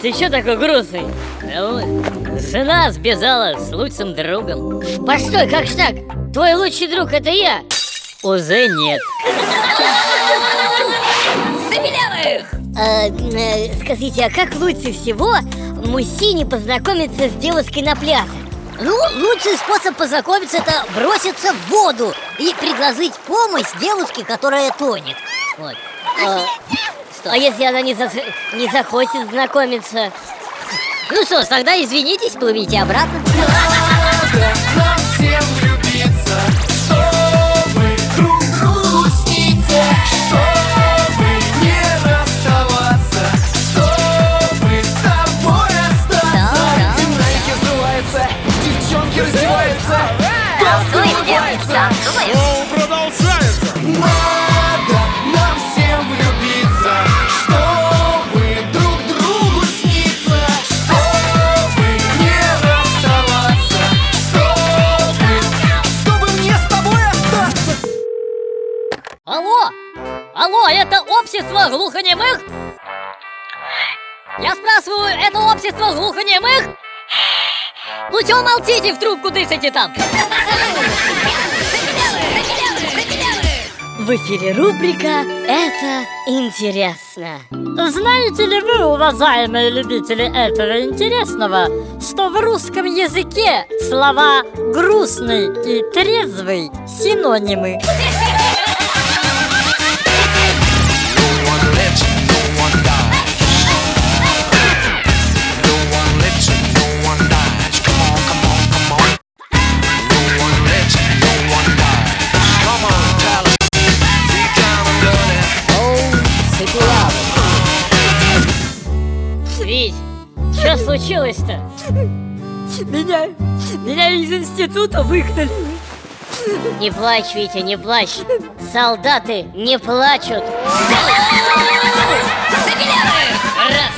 ты что такой грустный? А вот, жена сбежала с лучшим другом. Постой, как ж так? Твой лучший друг это я. Уже нет. А, э, скажите, а как лучше всего мужчине познакомиться с девушкой на пляже? Ну, лучший способ познакомиться это броситься в воду и предложить помощь девушке, которая тонет. Вот. А, а если она не, за- не захочет знакомиться? Ну что ж, тогда извинитесь, плывите обратно. Нам всем Алло! Алло, это общество глухонемых? Я спрашиваю, это общество глухонемых? Ну чё молчите в трубку дышите там? В эфире рубрика «Это интересно». Знаете ли вы, уважаемые любители этого интересного, что в русском языке слова «грустный» и «трезвый» синонимы? Dirty. Вить, что случилось-то? Меня, меня из института выгнали. Не плачь, Витя, не плачь. Солдаты не плачут. Раз,